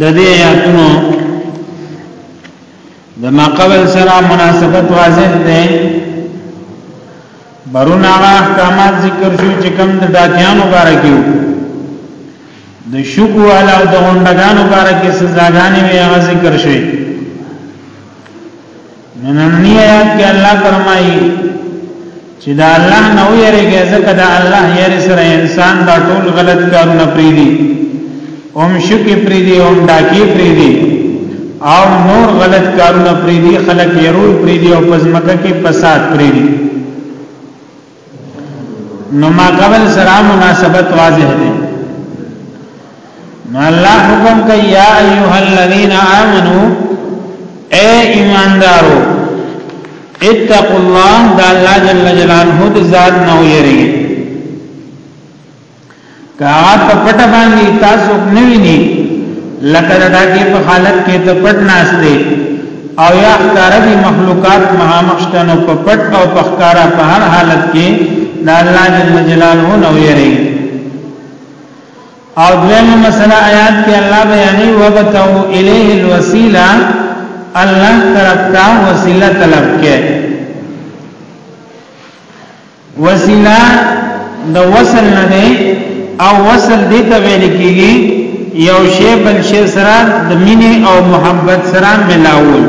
د دې آیاتونو د ما قبل سره مناسبت واضح ده برون هغه احکامات ذکر شو چې کوم د ډاکیانو باره کې د شکو والا او د غونډګانو باره کې سزاګانې وی هغه ذکر شوی نننی آیات کې الله فرمایي چې دا الله نه ویریږي ځکه دا الله یې سره انسان دا ټول غلط کارونه پریدي اوم شکی پریدي اوم ډاکی پریدي او نور غلط کارونه پریدي خلک یې روي پریدي او پزمکه کې فساد پریدي نو ما قبل سره مناسبت واضح دی نو الله حکم کوي یا ایها الذین آمنو اے ایماندارو اتقوا الله د الله جل جلاله د ذات نو یریږي که هغه په پټ باندې تاسو نه ویني لکه دا کې په حالت کې ته پټ ناشته او یا ښکارا دي مخلوقات مهامخشتنو په پټ او په ښکارا په هر حالت کې د الله جل جلاله نو یری او دویمه مسله آیات کې الله بیانې وبتو الیه الوسیله الله طرف ته وسیله طلب کې وسیله د وصل نه ده او وصل دې ته ویل کېږي یو شی بل شی سره د مینې او محبت سره ملاول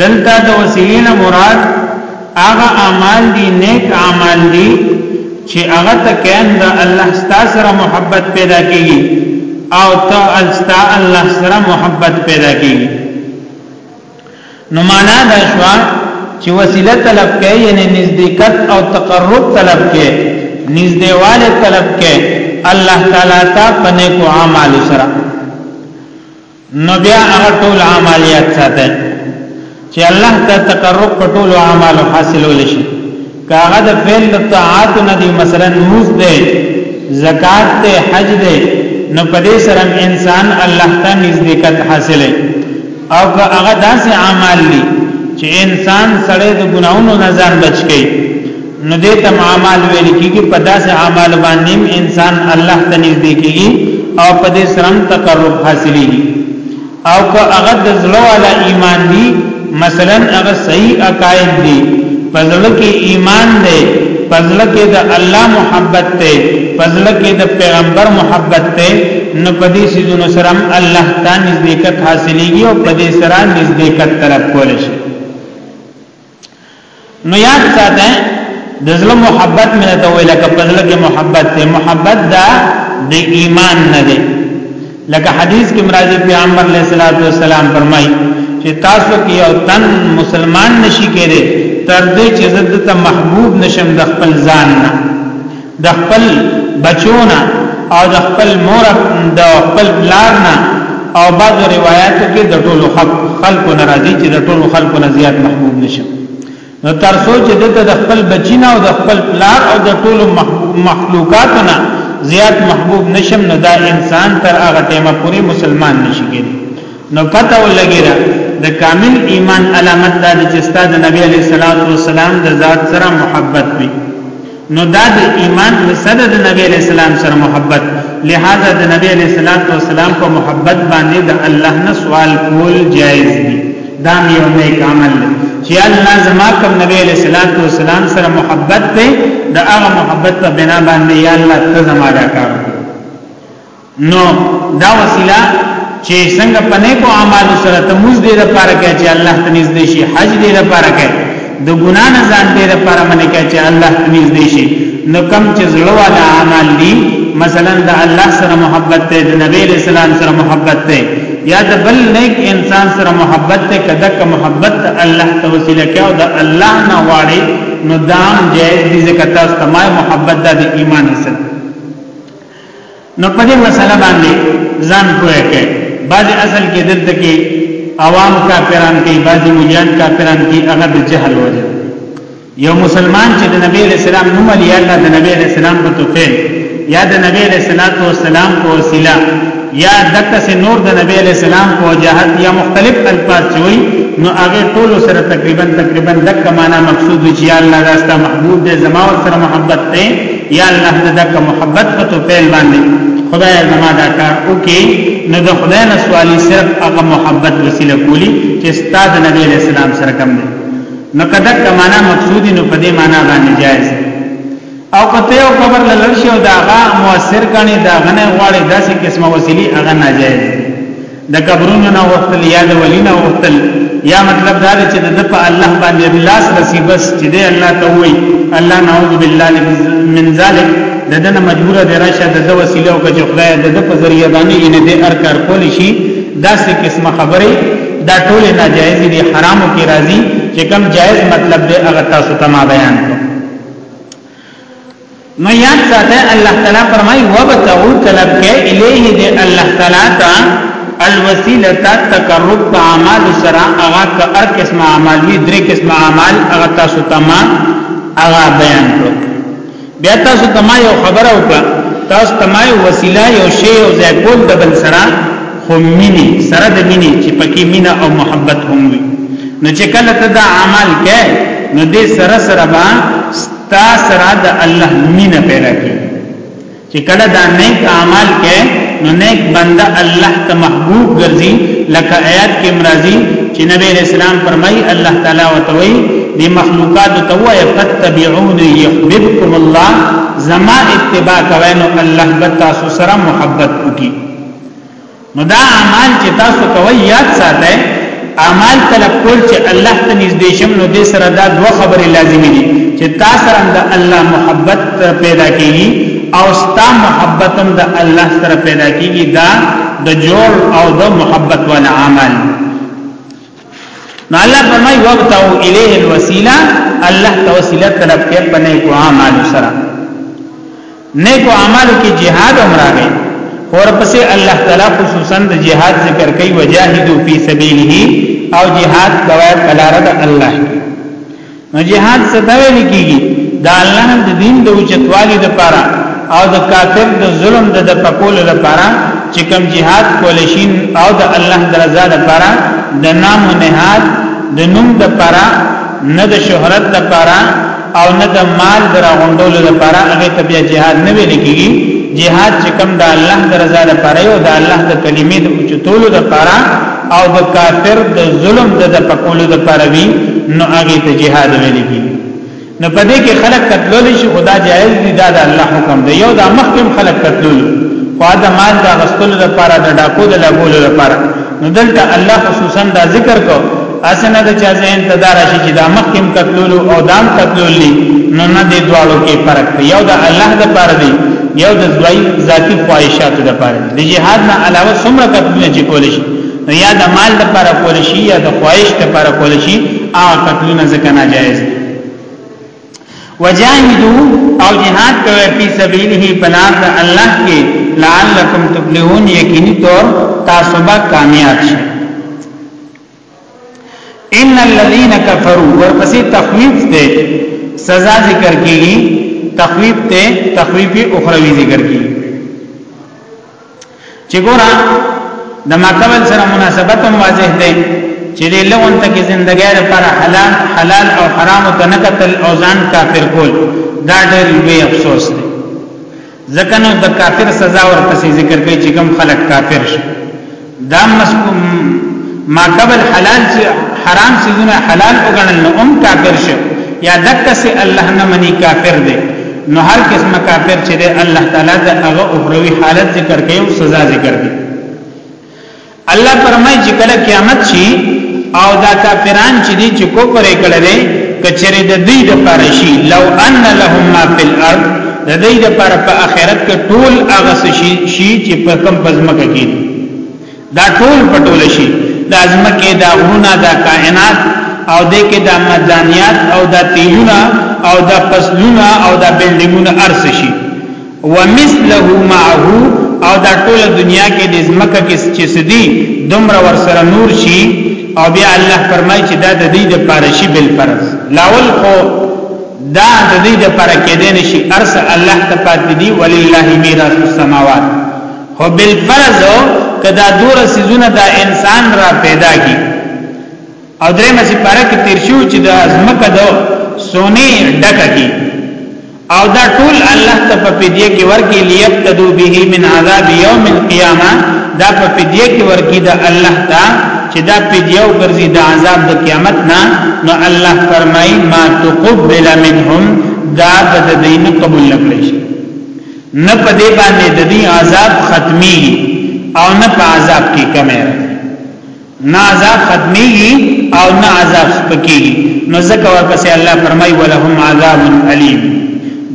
دلته د وسیلې نه مراد هغه اعمال دي نیک اعمال دي چې هغه ته کین د الله ستا سره محبت پیدا کیږي او ته الستا الله سره محبت پیدا کیږي نو معنا دا شو چې وسیله طلب کې یعنی نزدېکت او تقرب طلب کې نزدېواله طلب کې الله تعالی ته پنه کو اعمال سره نو بیا هغه ټول عملیات ساته چې الله ته تقرب په ټول اعمال حاصلول شي کاغه د فعل د طاعات نه دی مثلا موز دی زکات دی حج دی نو په دې سره انسان الله ته نزدېکت حاصلې او هغه داسې اعمال دي چې انسان سره د ګناونو نه ځان بچ کړي نو دې تم اعمال ویل کیږي په داسې اعمال باندې انسان الله ته نږدې کیږي او په دې سره تقرب حاصلېږي او که هغه د زړه والا ایمان دی مثلا هغه صحیح عقاید دی پزړه کې ایمان دی پزړه کې د الله محبت دی پزړه کې د پیغمبر محبت دی نو په دې سيزونو سره الله ته نزدېکت حاصلېږي او په دې سره نزدېکت طرف کول شي نو یاد ساته د زړه محبت مې ته ویل کپه زړه کې محبت ته محبت دا د ایمان نه دی لکه حدیث کې مرাজি پیغمبر علیه الصلاۃ والسلام فرمایي چې تاسو کې یو تن مسلمان نشي کېره تر دې چې زه د محبوب نشم د خپل ځان نه د خپل بچونه او د خپل مور د خپل پلار نه او بعض روایتو کې د ټولو خلکو ناراضي چې د ټولو خلکو نه زیات محبوب نشم نو تر سوچ د د خپل بچینا او د خپل پلار او د ټولو مخلوقاتو نه زیات محبوب نشم نو دا انسان تر هغه ټیمه پوری مسلمان نشي کېږي نو پته ولګی را د کامل ایمان علامت دا چې ستاسو نبی علی صلوات و سلام د ذات سره محبت وي نو دا د ایمان حصہ د نبی علیہ السلام سره محبت لہذا د نبی علیہ الصلوۃ والسلام په محبت باندې د الله نه سوال کول جایز دی دا یو نیک عمل دی چې الله زما کوم نبی علیہ الصلوۃ والسلام سره محبت دی دا هغه محبت په بنا باندې یا الله ته زما دا کار نو دا وسیله چې څنګه په نیکو اعمالو سره ته موږ دې لپاره کې چې الله ته نږدې شي حج دې لپاره کې د ګنا نه ځان دې لپاره منې کې چې الله ته نږدې شي نو کم چې زړه والا اعمال دي مثلا د الله سره محبت ته د نبی له سلام سره محبت ته یا د بل نیک انسان سره محبت ته کده که محبت الله ته وسیله کې او د الله نه واړي نو دام جائز دي زکات استماع محبت د ایمان سره نو په دې مسله باندې ځان پوهه کې بعض اصل کې دلته کې عوام کافران کې بعض مليان کافران کې هغه د جهل وجه یو مسلمان چې د نبی رسول الله نوم لري الله د نبی رسول الله په توفه یا د نبی رسول الله سلام په وسیله یا دغه سه نور د نبی علیہ السلام په وجاهت یا مختلف الفاظ چوي نو هغه ټول سره تقریبا تقریبا دغه معنا مقصود چې الله راستا محبوب دې زما سره محبت ته یا الله د دک محبت په تو پیل باندې خدای زما دا کار وکي نو د خدای نه سوالي صرف هغه محبت وسیله کولی چې استاد نبی له سلام سره کوم دی نو کدک معنا مقصودی نو په دې معنا باندې جایز او کته یو قبر لړشي او داغه موثر کڼي داغه نه غواړي داسې قسمه وسیلی هغه ناجایز د قبرونو نه وختل یا د ولی نه وختل یا مطلب دا دی چې د په الله باندې اخلاص رسی بس چې دی الله ته وای الله نعوذ بالله من ذلک د دنه مجبور دی راشه د د وسیله او کچو خدای د د په ذریعہ باندې یې د هر کار کول شي دا څه قسمه خبره دا ټول ناجایز دي حرامو کې راځي چې کم جایز مطلب دی هغه تاسو ته ما بیان کړ نو یاد ساته الله تعالی فرمای وبتغو طلب کې الیه دی الله تعالی تا الوسیله تا تقرب په اعمال سره هغه که هر قسم اعمال وی درې قسم اعمال هغه تاسو تما هغه بیان کړو بیا تاسو تما یو خبره وکړه تاسو تما یو وسیله یو شی او ځای کول د بل سره خو مینی سره د مینی چې پکې مینا او محبت هم وي نو چې کله ته دا اعمال کې نو دې سره سره با تا سره د الله مینه پیدا کی چې کله دا نیک اعمال کې نو نیک بنده الله ته محبوب ګرځي لکه آیات کې مرضی چې نبی اسلام فرمای الله تعالی وتوي دی مخلوقات ته وای فتبعون يحببكم الله زما اتباع کوي نو الله به تاسو سره محبت وکړي نو دا اعمال چې تاسو کوئ یاد ساتئ اعمال طلب کول چې الله ته نږدې شم نو دې سره دا دوه خبرې لازمي دي چې تاسو سره د الله محبت پیدا کیږي او ستا محبت هم د الله سره پیدا کیږي دا د جوړ او د محبت ول عمل نو الله فرمای وقت او الیه الوسیله الله ته وسیله طلب کې پنه کو عمل سره نیکو اعمالو کې جهاد هم راغی ورپسې الله تعالی خصوصا د جهاد ذکر کوي وجاهدوا فی سبیله او جهاد کوي کلاره د الله نو جهاد ستوي لکېږي دا الله د دین د اوچتوالي لپاره او د کافر د ظلم د پکول لپاره چې کوم جهاد کول شي او د الله د رضا لپاره د نام نهاد د نوم لپاره نه د شهرت لپاره او نه د مال درا غونډولو لپاره هغه ته بیا جهاد نه ویل کیږي جهاد چې کوم د الله د رضا لپاره او د الله د کلمې د اوچتولو لپاره او د کافر د ظلم د د پکولو لپاره وی نو هغه ته جهاد ویل کیږي نو په دې کې خلق قتلول شي خدا جائز دي دا د الله حکم دی یو دا مخکم خلق قتلول خو دا مال دا غستلو لپاره د ډاکو د لګولو لپاره نو دلته الله خصوصا دا ذکر کو اسنه د چا ذهن ته دا راشي چې دا مخکم قتلول او دام قتلول دي نو نه دي دواړو کې فرق دی یو د الله د پاره دی یو د دوی ذاتی خواهشاتو د پاره دی د جهاد نه علاوه څومره قتلونه چې کول شي نو یا د مال د پاره کول شي یا د خواهش د پاره کول شي هغه قتلونه ځکه ناجایز دي وجاهدو او جهاد کوي په سبيله بلار د الله کې لعلکم تفلحون یقیني طور تاسو به کامیاب شئ ان الذين كفروا ورپسې تخویف ته سزا ذکر کیږي تخویف ته تخویف اخروی ذکر کیږي چې ګورا د ماقبل سره مناسبت هم واضح ده چې له لون تک زندګۍ لپاره حلال حلال او حرام ته نه قتل او ځان کافر کول دا ډېر لوی افسوس دی ځکه نو د کافر سزا ورپسې ذکر کوي چې کوم خلک کافر شي دا مسکوم ما قبل حلال چې حرام سيزونه حلال وګڼل نو هم کافر شي یا دکه سي الله نه مني کافر دی نو هر قسم کافر چې دی الله تعالی د هغه اخروی حالت ذکر کوي او سزا ذکر کوي الله فرمایي چې کله قیامت شي او دا کافران چې دي چې کوپر کړي دي کچره د دې د پاره شي لو ان لهم ما فی الارض د دې د پاره په آخرت کې ټول هغه شي شي چې په کم پزمکه کې دا ټول پټول شي د ازمکه دا غرونه دا کائنات او د کې دا مدانیات او دا تیلونه او دا فصلونه او دا بلډینګونه ارس شي ومثله معه او دا ټول دنیا کې د زمکه کې چې سدي دومره ور سره نور شي او بیا الله فرمای چې دا د دې د پارشي بل فرض لاول خو دا د دې د پر کې دین شي ارس الله ته پات دي ولله میراث السماوات هو بل فرض کدا دور سيزونه دا انسان را پیدا کی او درې مزي پاره کې تیر شو چې د ازمکه دو سونی ډکه کی او دا ټول الله ته په پیډیا کې ورکی لیبتدو به من عذاب یوم القیامه دا په پیډیا کې ورکی دا الله ته چې دا پیډیو ګرځي د عذاب د قیامت نه نو الله فرمای ما تقبل منهم دا د دین قبول نکړي شي نه په دې باندې د دې عذاب ختمي او نه په عذاب کې کمه نه عذاب ختميږي او نه عذاب سپکيږي نو ځکه ورپسې الله فرمایي ولهم عذاب الیم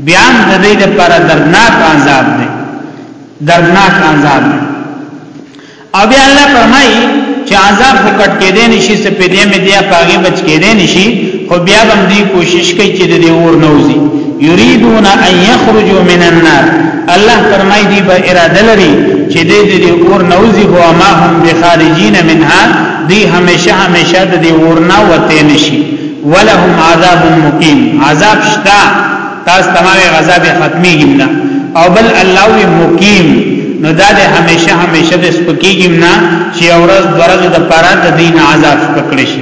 بیا د دې لپاره درناک عذاب دی درناک عذاب دی او بیا الله فرمایي چې عذاب وکټ کې دي نشي سپېدې مې دی پاګه بچ کې دي نشي خو بیا هم دې کوشش کوي چې د دې اور نوځي یریدون ان یخرجوا من النار الله فرمای دی به اراده لري چې دې دې اور نوځي هو ما هم بخارجین منها دی همیشه همیشه د دې اور نه وته نشي ولهم عذاب مقیم عذاب شتا تاسو تمامه عذاب ختمي ګمنا او بل الله وی مقیم نو دا دې همیشه همیشه د سپکی ګمنا چې اورز درز د پاره د دین عذاب پکړي شي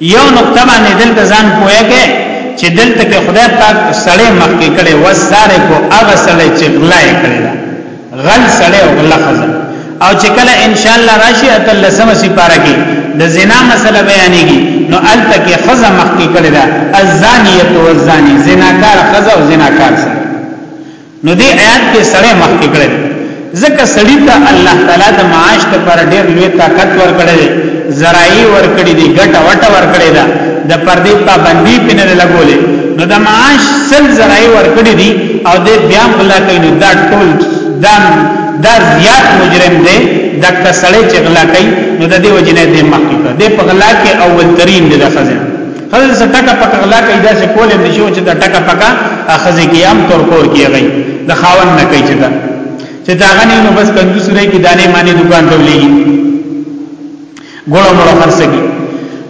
یو نقطه باندې دلته ځان پوهه کې چې دلته کې خدای پاک سړی مخکې کړي وساره کو هغه سړی چې غلا کړي غل سړی او غلا خزه او چې کله ان شاء الله راشي اتل لسمه سي پاره کې د زنا مسله بیانېږي نو الته کې خزه مخکې کړي دا الزانیه والزانی زناکار خزه او زناکار سړی نو دې آیات کې سړی مخ کې کړی ځکه سړی ته الله تعالی د معاش ته پر ډیر لوی طاقت ورکړی دی زراعي ورکړی دی ګټه وټه ورکړی ده د پردې پابندي پنه لګولې نو د معاش سل زراعي ورکړی دی او دې بیا غلا کوي نو دا ټول دم دا زیات مجرم دی دا کسړې چې غلا کوي نو د دې وجنه دې مخ کې ده په غلا کې اول ترين دي د خزانه خزه سره ټکا پکا غلا کوي دا څه کول نه شو چې دا ټکا پکا اخزه کې هم تور کور کیږي د خاون نه کوي چې دا چې دا غني نو بس کندو سره کې دانه معنی دکان ته ولېږي ګوړو مړو خرڅږي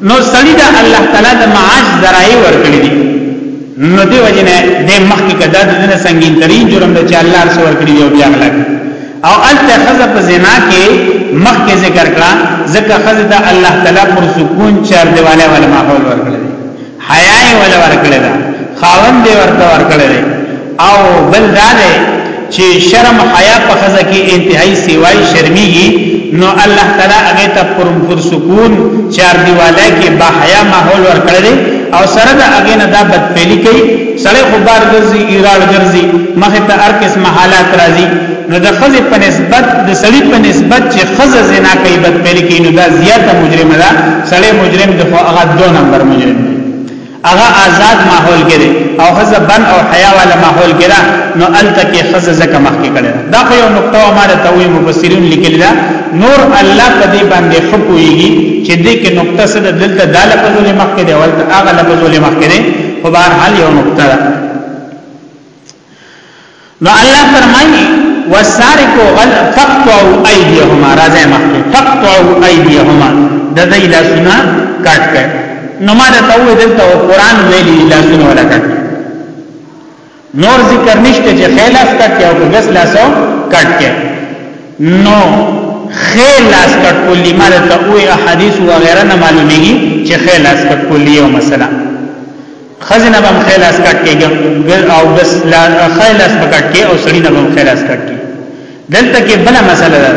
نو سړی دا الله تعالی د معاش ذرای ورکړي دي نو دی وجنه د مخکې کدا د دنه سنگین ترین جرم د چې الله سره ورکړي دی او بیا غلا کوي او الته خزه په زنا کې مخ کې ذکر کړه ځکه خزه د الله تعالی پر سکون چار دیواله ولا ماحول ورکړي حیا ولا ورکړي دا خاوند دی ورته ورکړي او بل دا دی چې شرم حیا په خزه کې انتهایی سیوای شرمېږي نو الله تعالی هغه ته پر پر سکون چار دیواله کې با حیا ماحول ورکړي او سره د هغه نه دا بدپېلی کوي سړی خو بار ګرځي ایراد ګرځي مخه ته هر قسم حالات راځي نو د خزه په نسبت د سړی په نسبت چې خزه زنا کوي بد پیل کوي نو دا زیاته مجرم ده سړی مجرم ده خو هغه دو نمبر مجرم دی هغه آزاد ماحول کې دی او خزه بن او حیا والا ماحول کې ده نو الته کې خزه زکه مخ کې کړي دا خو یو نقطه ماره ته وي مفسرین لیکل دا نور الله په دې باندې حکويږي چې دې کې نقطه سره دلته داله په ځولې مخ کې دی ولته هغه لپاره ځولې مخ کې دی په بهر حال یو نقطه ده نو الله فرمایي وسارقو غل فقطعوا ايديهما راځه مخکې فقطعوا ايديهما د دې لاسونه کټ کړ نو ما ته وې دلته قرآن ویلي لاسونه ولا کټ نور ذکر نشته چې خې لاس کټ کې او ګس لاسو کټ کې نو خې لاس کټ کولی مال ته او احادیث و غیره نه معلومیږي چې خې لاس کټ کولی او مثلا خزنه بم خې لاس کټ کې ګل او ګس لا خې لاس پکټ کې او سړی نه بم خې لاس کټ کې دلته کې بل مسله ده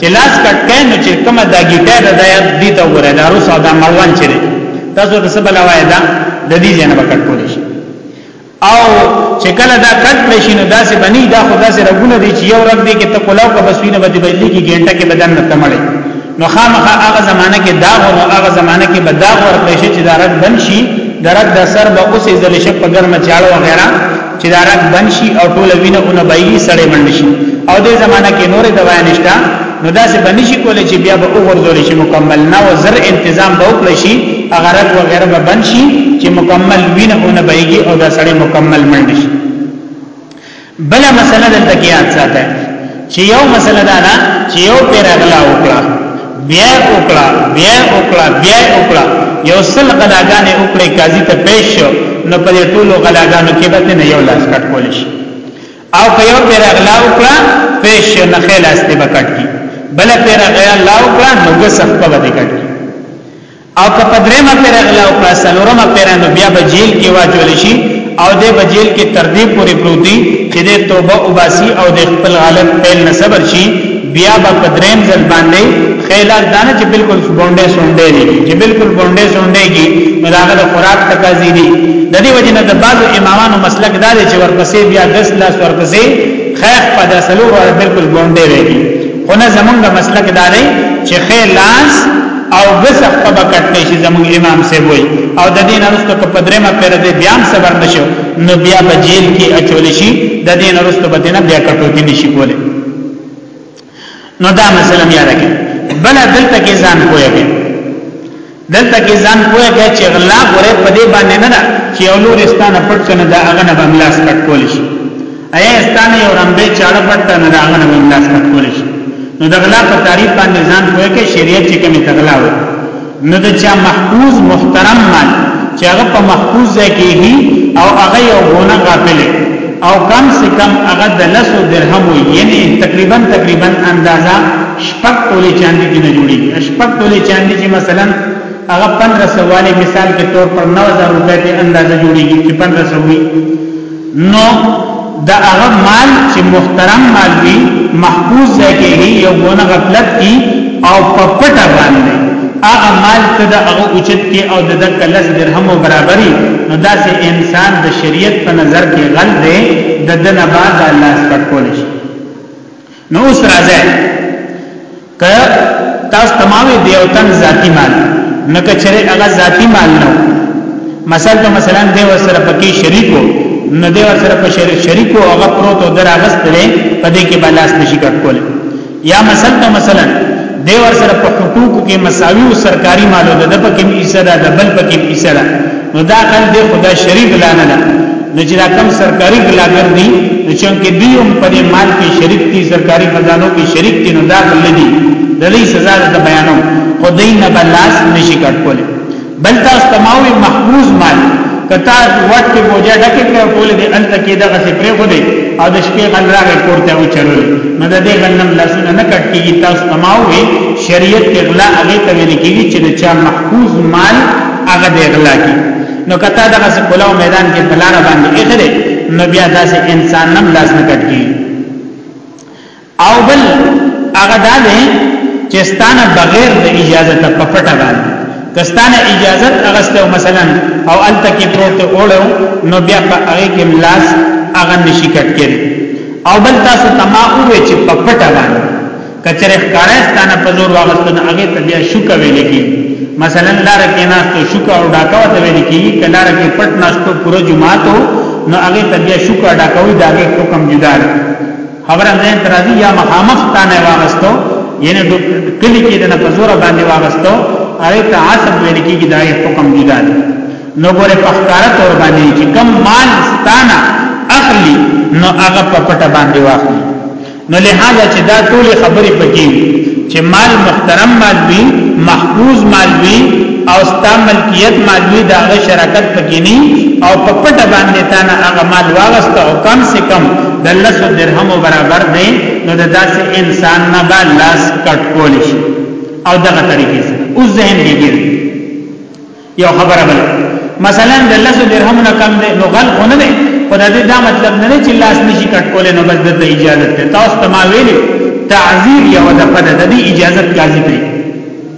چې لاس کټ کې نو چې کومه داګیټه ده دا دې ته وره دا روسا دا مروان چره تاسو ته څه بلوای دا د دې جنبه کټ کولی او چې کله دا کټ نشي نو داسې بني دا خو داسې رګونه دي چې یو رګ دی کې ته کولاو کا بسوینه به بدلی کې ګنټه کې بدن نه تمړي نو خامخا هغه زمانہ کې داغ او هغه زمانہ کې بداغ ورکړي شي چې دا رګ بن شي دا رګ د سر به اوسې ځل شپ په ګرمه چاړه وغیرہ چې دا رګ بن شي او ټول وینه اون بایي سړې منډ شي او دې زمانہ کې نور دوا نشته نو دا څه باندې شي کولای چې بیا به وګرځول شي مکمل نه او زر تنظیم به وکړي شي هغه رګ وغیرہ به بند شي چې مکمل وینه اون بهږي او دا سړی مکمل مړ شي بل مسله دلته کې یاد ساته چې یو مسله دا ده چې یو پیر اغلا وکړه بیا وکړه بیا وکړه بیا وکړه یو سل غلاګانې وکړي قاضي ته پیش شو نو په دې ټولو غلاګانو کې به نه یو لاس کټ کول شي او که یو پیر اغلا وکړه پیش نه خیل است به کټ کی بل پیر اغلا وکړه نو ګس په بده کټ کی او که پدریمه پیر اغلا وکړه سلورمه پیر نو بیا به جیل کې واجول شي او د بجیل کې تر دې پورې پروتي چې د توبه وباسي او د خپل غلط پیل نه صبر شي بیا به په دریم ځل باندې خیلار دانه چې بالکل بونډې سونډې دي چې بالکل بونډې سونډې دي نو داغه د خوراک تقاضې دي د دې وجنه د بعضو امامانو مسلک دا دی چې ورپسې بیا دس لاس ورپسې خیخ په داسلو ور بالکل بونډې وي خو نه زمونږ مسلک دا دی چې خیلاس او غسق په بکټنې شي زمونږ امام سي وي او د دین ارستو په پدریمه پر دې بیا صبر نشو نو بیا په جیل کې اچول شي د دین ارستو بدینه بیا کټو کې نشي کوله نو دا مثلا یاد کړئ بل دلته کې ځان پوهیږي دلته کې ځان پوهیږي چې غلا غره په دې باندې نه ده چې یو لور استانه پټ کنه دا هغه نه بملاس کټ کول شي ایا استانه یو رمبه چاړه پټ کنه دا هغه نه بملاس کټ کول شي نو د غلا په تعریف باندې ځان پوهیږي شریعت چې کومه تغلا وایي نو د چا محفوظ محترم مال چې هغه په محفوظ ځای کې هي او هغه یو غونه غافل او کم سے کم هغه د لسو درهم وي یعنی تقریبا تقریبا اندازا شپږ تولې چاندي کې نه جوړي شپږ تولې چاندي چې مثلا هغه 1500 والے مثال کې طور پر 9000 روپے ته اندازه جوړيږي چې 1500 وي نو دا هغه مال چې محترم مال وي محفوظ ځای کې هي یو ګونه غفلت کی او په پټه باندې هغه مال ته د هغه اوچت کې او د دک لس درهم برابرۍ نو دا سه انسان د شریعت په نظر کې غل دی د دنه بعد الله سپټ کول شي نو اوس راځي که تاسو تمامه دی او تن ذاتی مال نه کچره هغه ذاتی مال نه مثلا ته مثلا دی وسره پکې شریکو نه دی وسره په شریک شریکو هغه پروت او دراغست لري په دې کې بلاس نشي کټکول یا مثلا ته مثلا دی وسره په حقوقو کې مساوي او سرکاري مالو ده پکې ایسره ده بل پکې ایسره نو دا خل دې خدا شریک لانه ده نو چې دا کم سرکاري بلاګر دي نو چې کې دوی هم په دې مال کې شریک دي سرکاري خزانو کې شریک دي نو دا خل دي د دې سزا د بیانو خدای نه بلاس نشي کټ کوله بل تاسو تماوي محفوظ مال کتا وخت کې بوجا ډکه کړ ټول دې انت کې دغه څه پرې خو دې او د شپې غل راغې کوړته او چلول نو د دې غنم لاسونه نه کټ کیږي تاسو تماوي شریعت کې غلا هغه ته ویل کیږي چې د چا محفوظ مال هغه دی غلا کی نو کته دغه کلاو میدان کې بلار باندې اخره نو بیا داسې انسان نم لاس نه کټ کی او بل هغه دا دی چې ستانه بغیر د اجازه ته پپټه باندې کستانه اجازه اغسته مثلا او الته کې پروت اوړو نو بیا په هغه کې لاس هغه نشی کټ کړي او بل تاسو تما وې چې پپټه باندې کچره ښکارا ستانه په زور واغستنه هغه ته بیا شوکه ویل کی مثلا لار کې ناستو شوکه او ډاکو ته ویل کی کلار کې پټ ناستو پوره جمعه ته نو هغه ته بیا شوکه ډاکوي دا هغه حکم جدا دی خبره نه ترازی یا مخامخ ستانه واغستو یعنی کلی کې د په زور باندې واغستو هغه ته عصب ویل کیږي دا حکم جدا دی نو ګوره په ښکارا تور باندې چې کم مال ستانه اخلي نو هغه په پټه باندې واخلي نو لہذا چې دا ټول خبرې پکې چې مال محترم مال وي محفوظ مال وي او ستا ملکیت مال وي دا غ شراکت پکې نه او په پټ باندې تا نه هغه مال واغست او کم سے کم د لس درهم برابر دی نو د داسې انسان نه با لاس کټ کول شي او دغه طریقې سره اوس ذهن کې ګرځي یو خبره بل مثلا د لاسو درهم نه کم دی نو غل خو نه دی خدای دې دا مطلب نه دی چې لاس نشي کټ کولای نو بس د اجازه ته تاسو ته ما ویلي تعذير یو د پد د دې اجازه قاضي کوي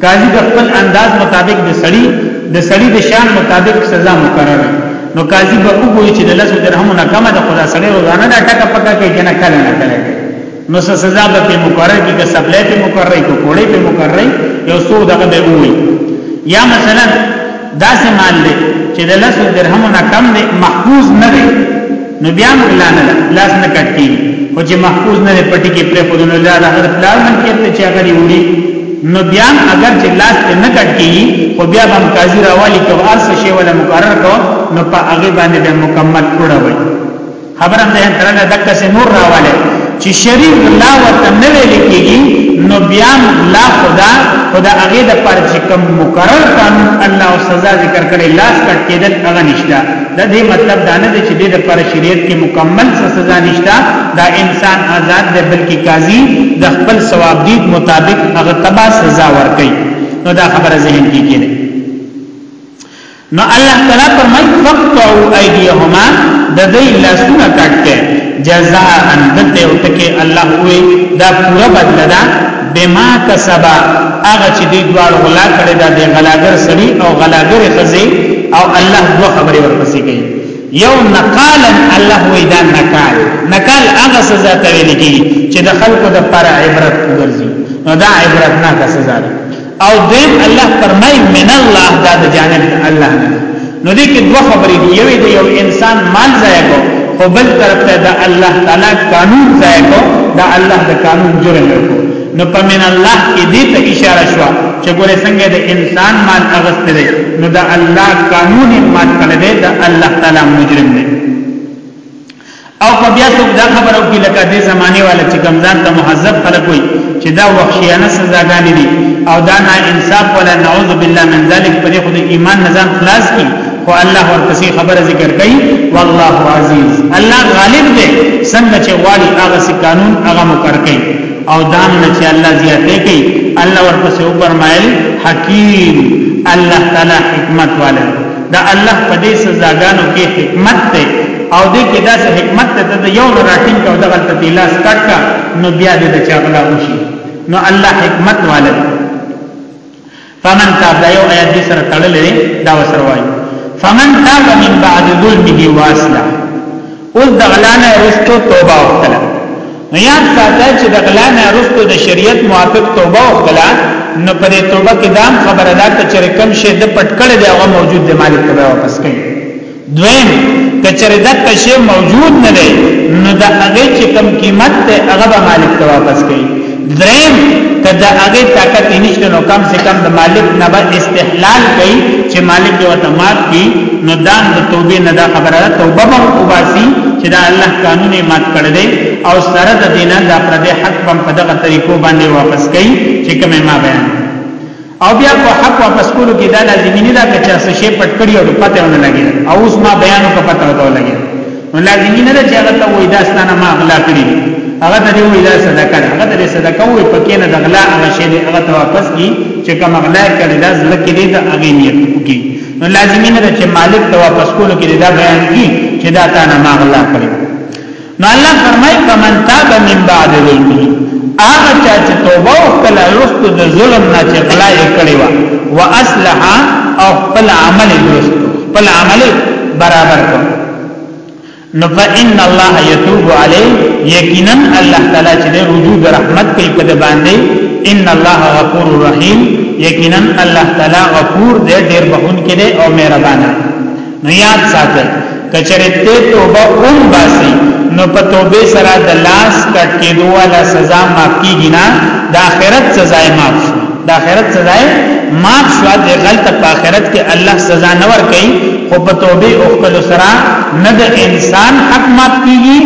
قاضي د خپل انداز مطابق د سړی د سړی د شان مطابق سزا مقرره نو قاضي به وګوري چې د لاسو درهم نه کم ده خدای سړی روزانه دا ټکه پکا کوي کنه کله نه کوي نو څه سزا به په مقرر کې که سپلای په مقرر کې کوړې په مقرر یو څو دغه به وي یا مثلا دا سه مال دی چې د لاسو درهم نه کم دی محفوظ نه دی نو بیا موږ لانه لاس نه کټ کیږي او چې محفوظ نه دی پټي کې پر خود نه لاله هر پلان نه کېته چې هغه دی وړي نو بیا اگر چې لاس ته نه کټ کیږي خو بیا هم قاضي راوالي کوي ارسه شی ولا مقرر کو نو په هغه باندې به مکمل کړه وي خبره ده ترنه دک سه نور راواله چې شریف لا ورته نه ویل کېږي نو بیا لا خدا خدا هغه د پر چې کوم مقرر قانون الله او سزا ذکر کړي لاس کټ کېدل هغه نشته د دې مطلب دا نه دی چې د پر شریعت کې مکمل سزا نشته دا انسان آزاد دی بلکې قاضي د خپل ثواب دید مطابق هغه تبا سزا ورکړي نو دا خبره ذهن کې کېږي نو الله تعالی فرمای فقطعوا ایدیهما د دې لاسونه کټ کړي جزاء ان دته او تکي الله وي دا پورا بدل ده بما کسبا هغه چې دې دوار غلا کړي دا د غلاګر سړي او غلاګر خزي او الله دوه خبرې ورپسې کوي یو نقالا الله وی دا نقال نقال هغه سزا ته ویل کی چې د خلکو د پر عبرت وګرځي نو دا عبرت نه سزا ده او دیم الله فرمای من الله دا د جانب الله نه نو دې کې دوه خبرې دي یوې د یو انسان مال ضایع کو او بل طرف ته د الله تعالی قانون ضایع کو دا الله د قانون جرم کو نو په من الله کې دې ته اشاره شو چې ګوره څنګه د انسان مال اغست دی نو دا الله قانون مات کړی دی دا الله تعالی مجرم دی او په بیا څوک دا خبره وکړي لکه دې زمانه والا چې کمزان ته مهذب خلک وي چې دا وحشیانه سزاګانې دي او دا نا انصاف ولا نعوذ بالله من ذلک پر خو د ایمان نظام خلاص کی خو الله ورپسې خبره ذکر کوي والله عزیز الله غالب دی څنګه چې غواړي هغه سي قانون هغه مقرر کوي او دام نه چې الله زیاتې کوي الله ورپسې وبرمایل حکیم الله تعالی حکمت والے دا الله په دې سزاګانو کې حکمت ته او دې کې داسې حکمت ته د یو نه راټینګ او دغه ته دې لاس کټ کا نو بیا دې د چاغلا وشي نو الله حکمت والد فمن تاب دا یو آیات دې سره تړلې دا وسره وایي فمن تاب من بعد ظلمه واصلح اوس د غلا نه رستو توبه وکړه نو یاد ساته چې د غلا نه رستو د شریعت موافق توبه وکړه نو پر توبه کې دام خبره ده ته چې کم شي د پټکړه دی هغه موجود دی مالک ته واپس کړي دویم کچره د کشه موجود نه دی نو د هغه چې کم قیمت ته هغه مالک ته واپس کړي دریم کدا هغه طاقت نشته نو کم سے کم د مالک نه به استحلال کوي چې مالک یو ته مات کی نو دا د توبې نه دا خبره ده توبه به وباسي چې دا الله قانون یې مات کړی دی او سره د دینه دا پر دې حق په دغه طریقو باندې واپس کوي چې کومه ما بیان او بیا په حق واپس کولو کې دا لازمي نه ده چې څه شی پټ کړی او پته ونه لګي او اوس ما بیان کو پته وته لګي نو لازمي نه ده چې هغه ته وې دا ستانه ما غلا کړی هغه ته دی وې دا صدقه ده هغه ته صدقه وې پکې نه د غلا هغه شی دی هغه ته واپس کی چې کوم غلا کړی دا زړه کې دی دا هغه نیت وکي نو لازمي نه ده چې مالک ته واپس کولو کې دا بیان کی چې دا تا نه ما غلا کړی نو الله فرمای فمن تاب من بعد ظلمه هغه چا چې توبه وکړه وروسته د ظلم نه چې غلا یې کړی و او اصلح او خپل عمل درست خپل عمل برابر کړ نو فإن الله يتوب عليه یقینا الله تعالی چې رجوع د رحمت کوي په باندې ان الله غفور رحیم یقینا الله تعالی غفور دې ډېر بخون کې او مهربان دی نو یاد ساته کچره ته توبه اون باسی نو په توبه سره د لاس کټ کېدو والا سزا معاف کیږي نه د آخرت سزا معاف شو د آخرت سزا معاف شو د غلط په آخرت کې الله سزا نه ور کوي خو په توبه او خپل سره نه د انسان حق معاف کیږي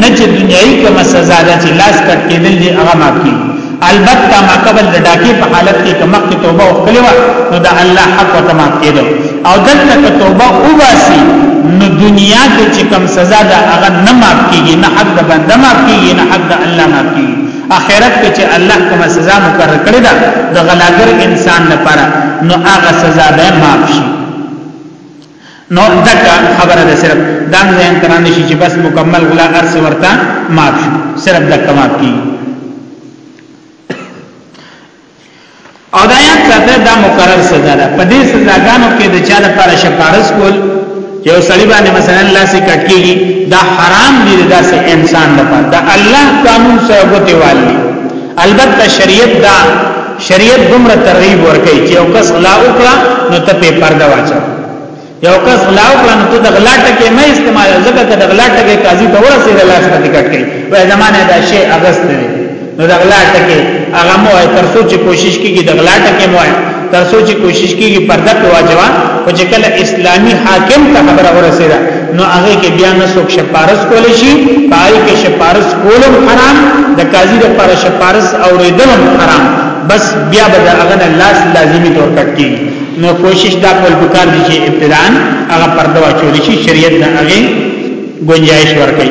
نه چې دنیایي کوم سزا ده چې لاس کټ کېدل دي هغه معاف کیږي البته ما قبل د ډاکی په حالت کې کومه توبه وکړي و نو د الله حق ته معاف کېدو او دلته که توبه وباسي نو دنیا کې چې کوم سزا ده هغه نه معاف کیږي نه حق د بنده معاف کیږي نه حق د الله معاف کیږي اخرت کې چې الله کومه سزا مقرر کړې ده د غلاګر انسان لپاره نو هغه سزا به معاف شي نو دغه خبره ده صرف دا ځان تران شي چې بس مکمل غلا ارس ورته معاف شي صرف د کمات کی او دا یاد ساته دا مقرر سزا ده په دې سزاګانو کې د چا لپاره شفارس کول یو سړی باندې مثلا الله سي کټ کیږي دا حرام دي دا سه انسان لپاره دا الله قانون سره غوته والی البته شریعت دا شریعت دومره ترغیب ورکړي چې یو کس غلا وکړه نو ته په پرده واچو یو کس غلا وکړه نو ته د غلا ټکی مې استعمال ځکه چې د غلا ټکی قاضي ته ورسې د لاس په ټکټ کې په زمانه دا شی اغست دی نو د غلا ټکی هغه مو تر څو چې کوشش کیږي د غلا ټکی مو تر څو چې کوشش کیږي پرده په واچوا او چې کله اسلامي حاکم ته خبره ورسېده نو هغه کې بیا نه څوک شپارس کول شي پای کې شپارس کولم حرام د قاضي د پر شپارس اوریدلم حرام بس بیا به هغه نه لاس لازمی تور کټ کی نو کوشش دا کول وکړ دي چې ابتدان هغه پرده واچول شي شریعت نه هغه گنجائش ورکړي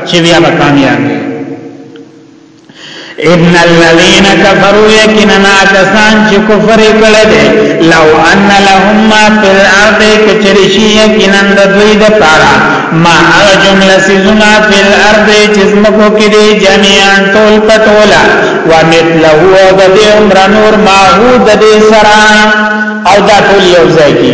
چې بیا به کامیاب وي ان الذين كفروا يكننا کسان چې کفر کړي دي لو ان لهم ما في الارض کچرشی یقینا د دوی د پاره ما هغه جمله سيزونه في الارض چې زمکو کې دي جميعا ټول پټولا ومثله او د دې عمر نور ما هو د دې سره او دا ټول یو ځای کې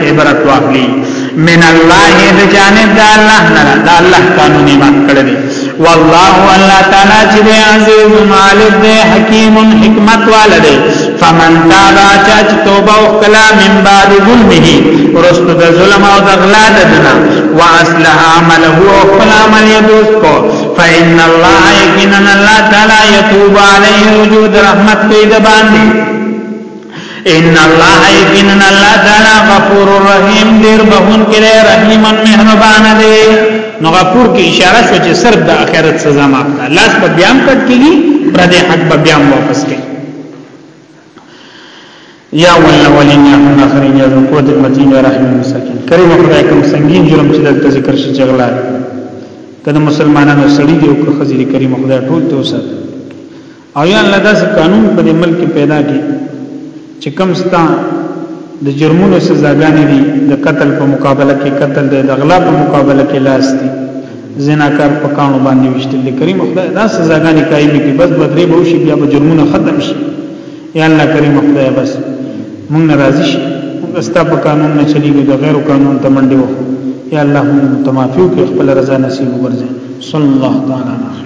عبرت واخلي من الله د جانب د الله نه د الله قانون یې مات کړی دی والله الله تعالی چې دی عزیز مالک دی حکیم حکمت والده فمن تاب چا چې توبه وکړه من بعد ظلمه ورست د ظلم او د غلا ددنا واصلح عمله او خپل عمل یې دوست کو فإن الله یقینا الله تعالی یتوب علیه وجود رحمت کوي د باندې ان الله یقینا الله تعالی غفور الرحیم ډیر بهون کړي رحیم مهربان دی نو غفور کی اشاره شو چې صرف د آخرت سزا معاف ده لاس په بیان کټ کیږي پر دې حق په بیان واپس کړي یا ولولین یا اخرین یا قوت المتین یا رحم المساکین کریم خدای کوم سنگین جرم چې دلته ذکر شي جګړه کله مسلمانانو سړي دی او خزری کریم خدای ټول ته وسات او یا الله داسې قانون په دې ملک کې پیدا کړي چې کم ستا د جرمونو سزاګانې دي د قتل په مقابله کې قتل دی د غلا په مقابله کې لاس دی زناکار په کانو باندې وشتل دي کریم خدای دا سزاګانې قایمې کې بس بدرې به شي بیا به جرمونه ختم شي یا الله کریم خدای بس مونږ ناراضي شي ستا په قانون نه چلیږي د غیر قانون ته منډي وو یا الله مونږ تمافیو کې خپل رضا نصیب وګرځي صلی الله تعالی علیه